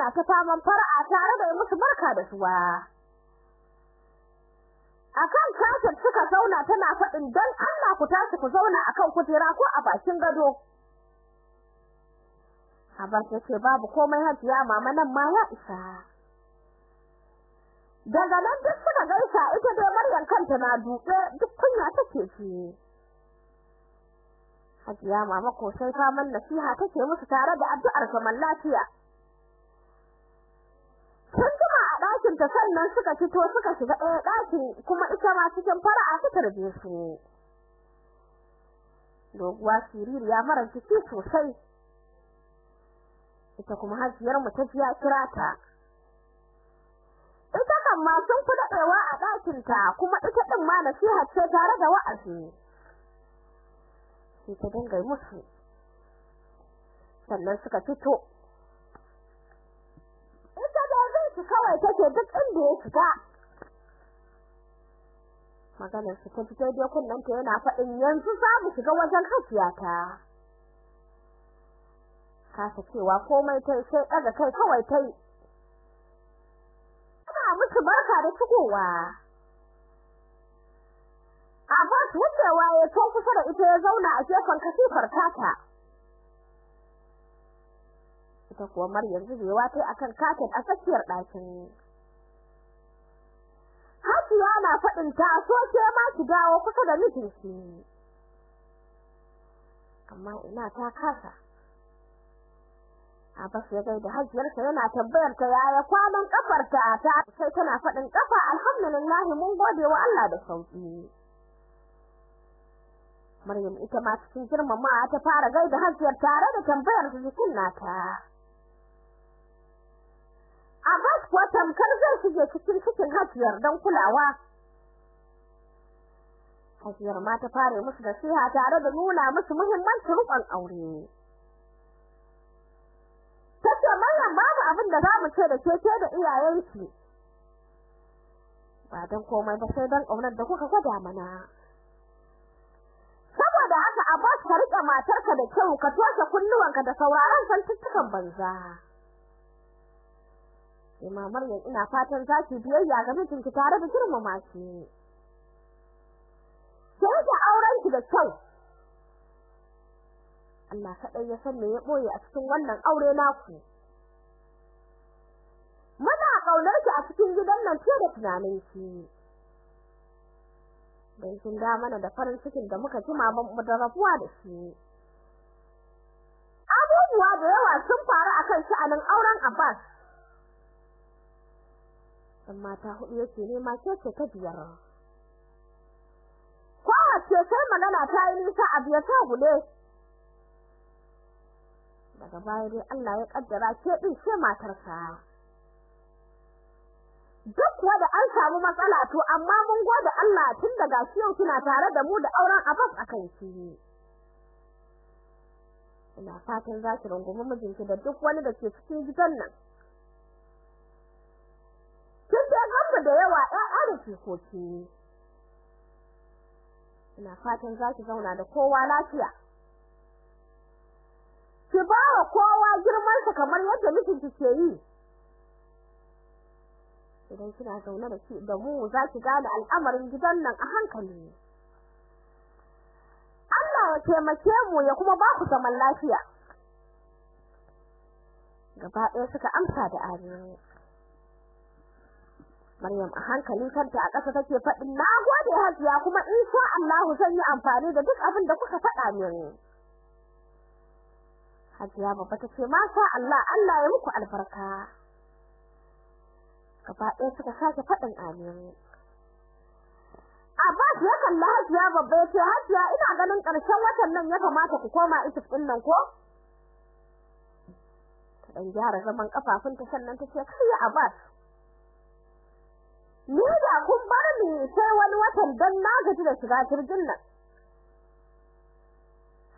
fara tana ta faman fara'a tare da musu barka da suwa akan ƙasar suka zauna tana faɗin dan Allah ku tashi ku zauna akan kujera ko a bakin gado. Habar ta ce babu komai hajiya mama nan ma ya isa. Daga nan duk suka gaisa ita dai Maryam kanta na duke duk kunya take shi Hajiya mama ko sai faman nasiha take musu tare da addu'ar zaman lafiya. Sun jima a ɗakin ta sannan suka fito suka shiga ɗaya ɗakin kuma ita ma cikin fara'a ta tarbe su. Doguwa siririya mara jiki sosai. Ita kuma hajiyar mu ta jiya kira ta. Ita kan ma sun fi daɗewa a ɗakin ta kuma ita ɗin ma nasiha ce tare da wa'azi. Sai ta dinga musu. Sannan suka fito. Shi kawai take duk inda ya shiga. Maganar su ta fito dai kunnan ta yana faɗin yanzu za mu shiga wajen hajiyata. Kasa cewa komai tai sai daga kai kawai tai ina musu barka da shigowa. Abbas wucewa ya to kusa da ita ya zauna a gefen kasifar tata. Ita kuwa Maryam zubewa tai akan katin a tsakiyar ɗakin. Hajiya na faɗin ta so ke ma ki dawo kusa da mijinki. Amma ina ta kasa. Abbas ya gaida hajiyarsa yana tambayar ta yaya kwanan kafarta ta sai tana faɗin kafa alhamdulillah mun gode wa Allah da sauƙi. Maryam ita ma cikin girmamawa ta fara gaida hajiyar tare da tambayar jikin nata. Abbas kuwa tamkar zai shige cikin cikin hajiyar don kulawa. Hajiyar ma ta fara musu nasiha tare da nuna musu muhimmancin rukun aure. Tace Maryam babu abin da za mu ce da ke ce da iyayenki. Ba don komai ba sai don ƙaunar da kuka gwada mana. Saboda haka Abbas ka riƙe matarka da kyau ka toshe kunnuwanka da sauraron santuttukan banza. Ima Maryam ina fatan za ki biyayya ga mijinki tare da girmama shi. Sai da auren ki da kyau. Allah kaɗai ya san me ya ɓoye a cikin wannan aure naku. Muna ƙaunar ki a cikin gidan nan fiye da tunanin ki. Dan kin da mana da farin cikin da muka jima mu da rabuwa da shi. Abubuwa da yawa sun faru akan sha'anin auren Abbas. Dan mata huɗu yake nema ke ce ta biyar. Kowace sai magana ta yi nisa a biya ta gule daga baya dai Allah ya kaddara ke din ce matarsa duk wanda an samu matsala to amma mun gode Allah tun daga shi yau kina tare da mu da auren Abbas akan shi. Ina fatan za ki rungumi mijinki da duk wani da ke cikin gidan nan. Jikoki ina fatan za ki zauna da kowa lafiya. Ki ba wa kowa girman sa kamar yadda mijinki ke yi. Idan kina zaune da shi da mu za ki gane al'amarin gidan nan a hankali Allah ya taimake mu ya kuma ba ku zaman lafiya. Gaba ɗaya suka amsa da amin. Maryam a hankali kanta a ƙasa take faɗin nagode Hajiya kuma insha Allah zan yi amfani da duk abin da kuka faɗa min Hajiya babba ta ce masha Allah Allah ya muku albarka. Gaba ɗaya suka sake faɗin amin. Abbas ya kalla Hajiya babba ya ce Hajiya ina ganin ƙarshen watan nan ya kamata ku koma Isuf ɗin nan ko? Ta ɗan gyara zaman kafafunta sannan ta ce kai Abbas ni da kun bar ni sai wani watan dan na gaji da shiga jirgin nan.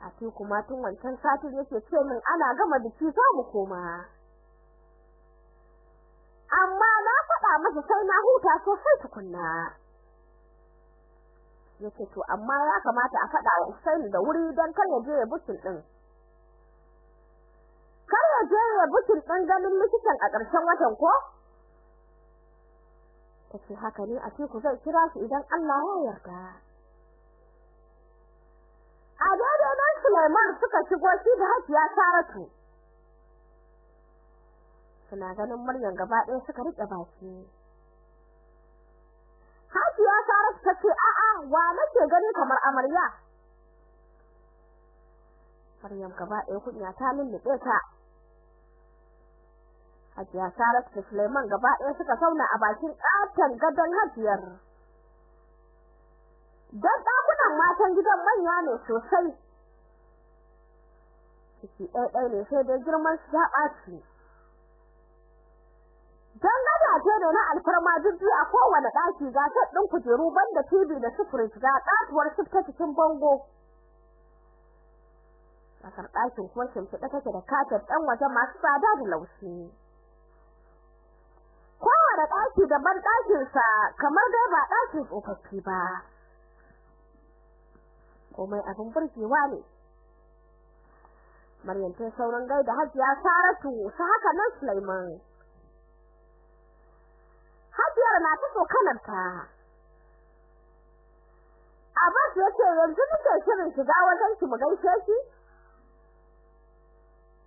Ati kuma tun wancan satin yake ce min ana gama biki za mu koma. Amma na faɗa masa sai na huta sosai tukunna. Yace to amma ya kamata a faɗa wa Usaini da wuri dan kar ya je ya bukin din kar ya je ya bukin ɗan ganin likitan a ƙarshen watan ko? Tace haka ne. A ce ku zai kira shi idan Allah ya yarda. A daidai nan Suleiman suka shigo shi da Hajiya Saratu. Suna ganin Maryam gaba ɗaya suka riƙe baki. Hajiya Saratu tace a'a wa nake gani kamar amarya? Maryam gaba ɗaya kunya ta lullube ta. Hajiya Saratu da Suleiman gaba ɗaya suka zauna a bakin ƙaton gadon Hajiyar. Dan ɗakunan matan gidan manya ne sosai. Ciki ɗaya ne sai dai girman su ya ɓaci. Dan gadaje ne na alfarma duk a kowane ɗaki ga ɗin kujeru banda TV da sufuri ga ƙatuwar sifta cikin bango. Kasar ɗakin kuma shimfiɗa take da katin ɗan waje masu tsada da laushi. Ɗaki da ban ɗakinsa kamar dai ba ɗakin tsofaffi ba. Komai abin burgewa ne. Maryam ta sauran gaida Hajiya Saratu su haka nan Sulaiman. Hajiyar na ta tsokanarta. Abbas ya ce yanzu muke shirin shiga wajen ki mu gaishe ki?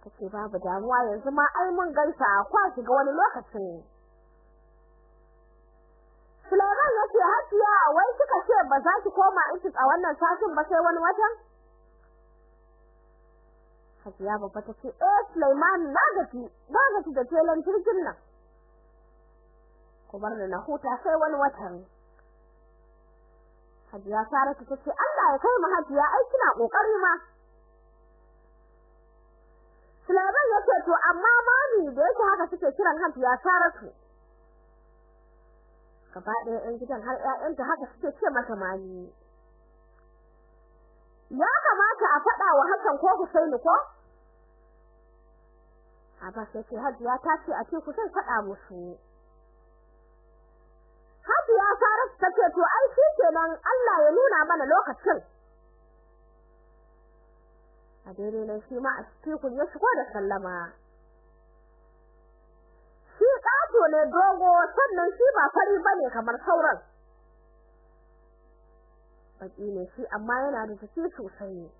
Kace babu damuwa yanzu ma ai mun gaisa kwa shiga wani lokacin. Ce Hajiya wai kika ce ba za ki koma Egypt a wannan satin ba sai wani watan? Hajiya babba ta ce eh Sulaiman na gaji na gaji da telan jirgin nan. Ku bar na huta sai wani watan. Hajiya Saratu ta ce Allah ya kai mu Hajiya ai kina ƙoƙari ma. Sulaiman ya ce to amma mami da yake haka suke kiran Hajiya Saratu. Gaba ɗaya ƴan gidan har ƴaƴanta haka suke ce mata mami. Ya kamata a faɗa wa Hassan ko Husaini ko? Abbas ya ce Hajiya ta ce a ce ku zai faɗa musu. Hajiya Saratu ta ce to ai shi kenan Allah ya nuna mana lokacin. A daidai nan shi ma a cikin ya shigo da sallama. Ƙato ne dogo sannan shi ba fari ba ne kamar sauran. Baki ne shi amma yana da jiki sosai.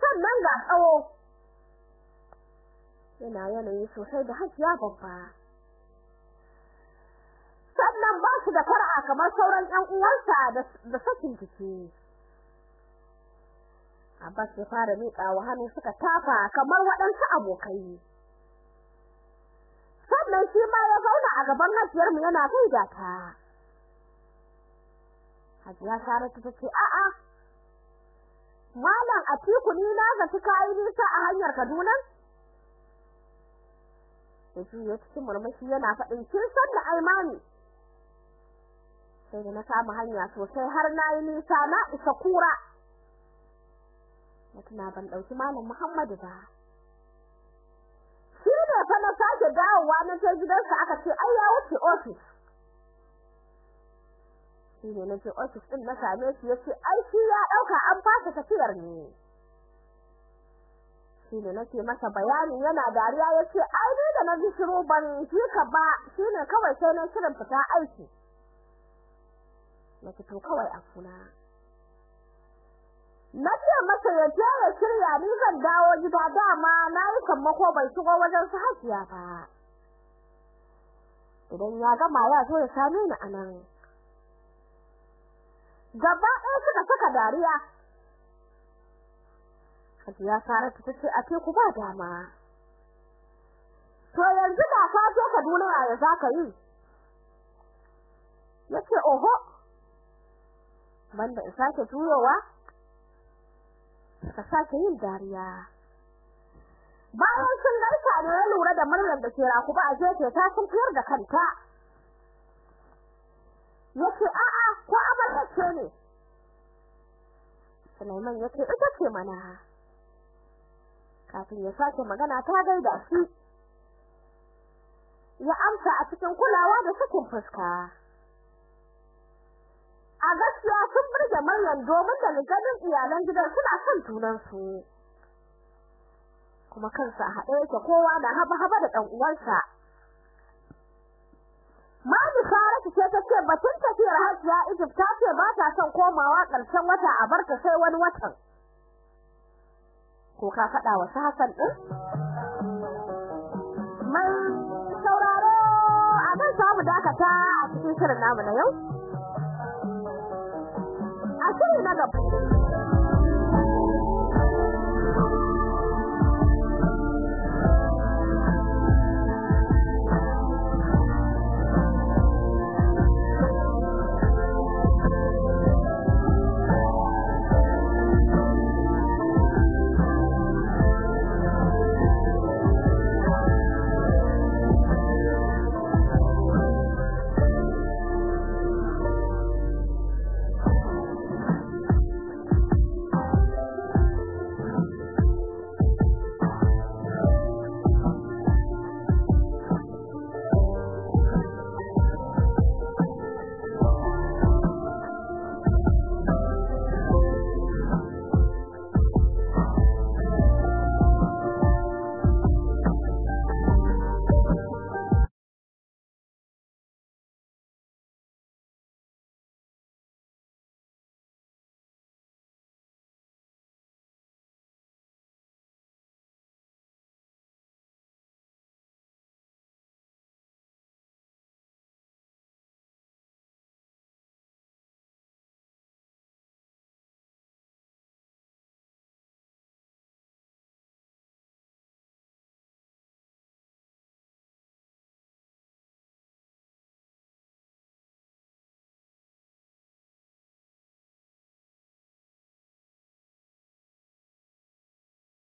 Sannan ga tsawo. Yana yanayi sosai da hajiya babba. sannan ba su da far'a kamar sauran ƴan uwansa da sakin jiki Abbas ya fara miƙa wa hannu suka tafa kamar waɗansu abokai shi ma ya zauna a gaban hajiyar mu yana gaida ta. Hajiya Saratu ta ce a'a Malam Atiku ni na ga kai nisa a hanyar Kaduna? Yaji ya cikin murmushi yana faɗin kin san da Aimani sai da na kama hanya sosai har na yi nisa na isa kura. Na ban ɗauki malam Muhammadu ba. Ne fa na sake dawowa na ta gidansa aka ce ai ya wuce office shi ne na je office din na same shi ya ce ai shi ya ɗauka an fasa tafiyar ne. Shi ne nake masa bayani yana dariya ya ce ai ni da na ji shiru ban ji ka ba. Shi ne kawai sai na shirin fita aiki. Na fito kawai a kuna. Na ce masa ya je ya shirya ni zan dawo gida. Dama na yi sammako bai shigo wajen su hajiya ba. Idan ya gama ya zo ya same ni a nan. Gaba ɗaya suka saka dariya. Hajiya saratu ta ce a teku ba dama. To yanzu da ka je kaduna ya za ka yi? Yace oho. Banda in sake turowa ka sake yin dariya. Bayan sun gaisa ne ya lura da muryar da ke rakuba a gefe ta sun fiyar da kanta. Yace a'a ko amarya ce ne Sulaiman ya ce ita ce mana. Kafin ya sake magana ta gaida shi. Ya amsa a cikin kulawa da sakin fuska. A gaskiya sun burge Maryam domin da ganin iyalan gidan suna son junan su kuma kansa haɗe yake kowa na haba haba da ɗan uwansa Mami Saratu ce ta ce batun tafiyar Hajiya Egypt ta ce ba ta son komawa ƙarshen wata a barka sai wani watan. Ko ka faɗa wa Hassan ɗin? Mai sauraro a nan samu dakata a cikin shirin namu na yau. Shiri na gaba.